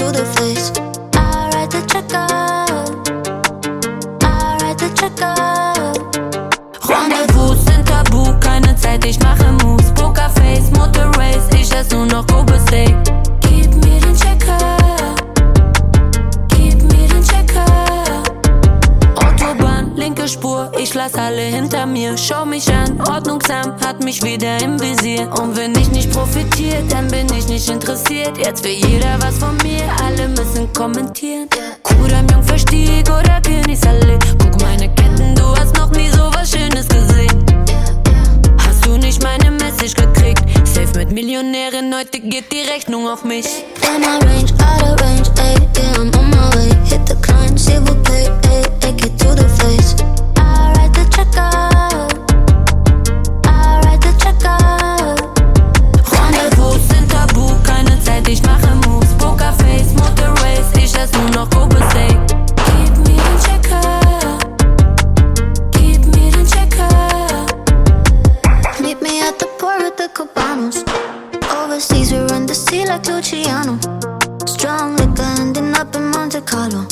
To the face. Spur, ich lass alle hinter mir. Schau mich an, ordnungsam, hat mich wieder im Visier. Und wenn ich nicht profitiere, dann bin ich nicht interessiert. Jetzt will jeder was von mir, alle müssen kommentieren. Kudam Jungverstieg oder Königsallee. Guck meine Ketten, du hast noch nie so was Schönes gesehen. Hast du nicht meine Message gekriegt? Safe mit Millionärin, heute geht die Rechnung auf mich. In my range, out of range, ayy, yeah, I'm on my way. Hit the climb, silver play, Luciano. Strong liquor ending up in Monte Carlo.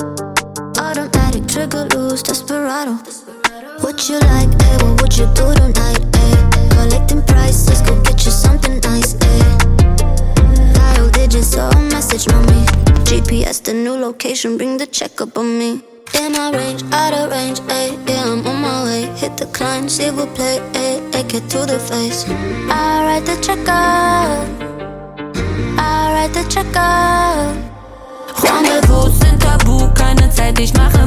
Automatic trigger loose, desperado. What you like, eh? What you do tonight, eh? Collecting prices, go get you something nice, eh? Dial digits or a message, mommy. GPS, the new location, bring the check up on me. In our range, out of range, ayy, yeah, I'm on my way. Hit the climb, silver play, ayy, AK to the face. I write the check out. Out. Rendezvous sind tabu, keine Zeit, ich mache